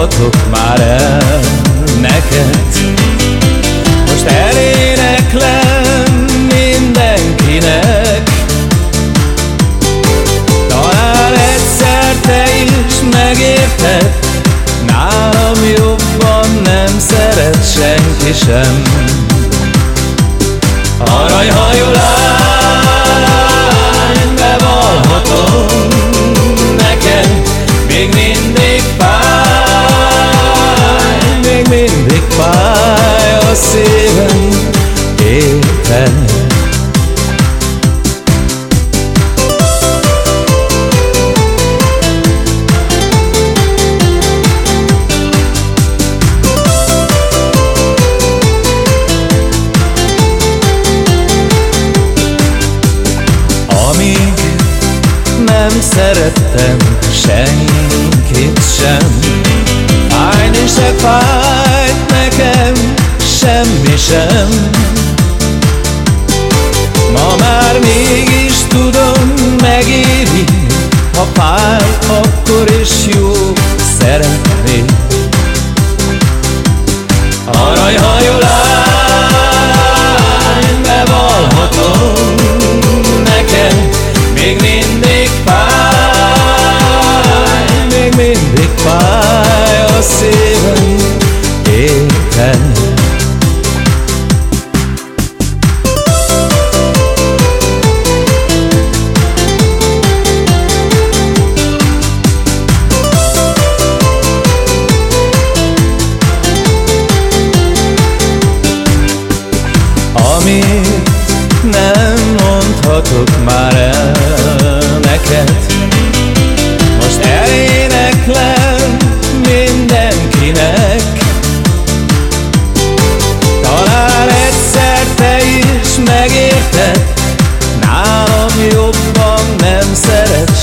mondhatok már el neked. Most eléneklem mindenkinek. Talán egyszer te is megérted Nálam jobban nem szeret senki sem. Aranyhajú mindig fáj a szívem Érted? nem szerettem senkit sem Fájni se nekem semmi sem. Ma már mégis tudom megéri Ha fáj, akkor is jó szeretni Aranyhajó lány, bevallhatom neked Még mindig fáj a szívem,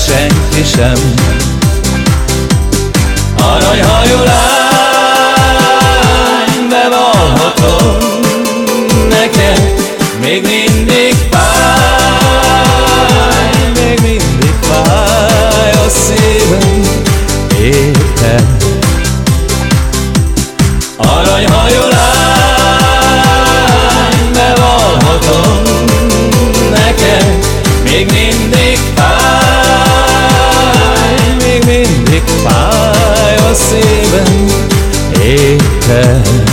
senki sem a szívem Éppen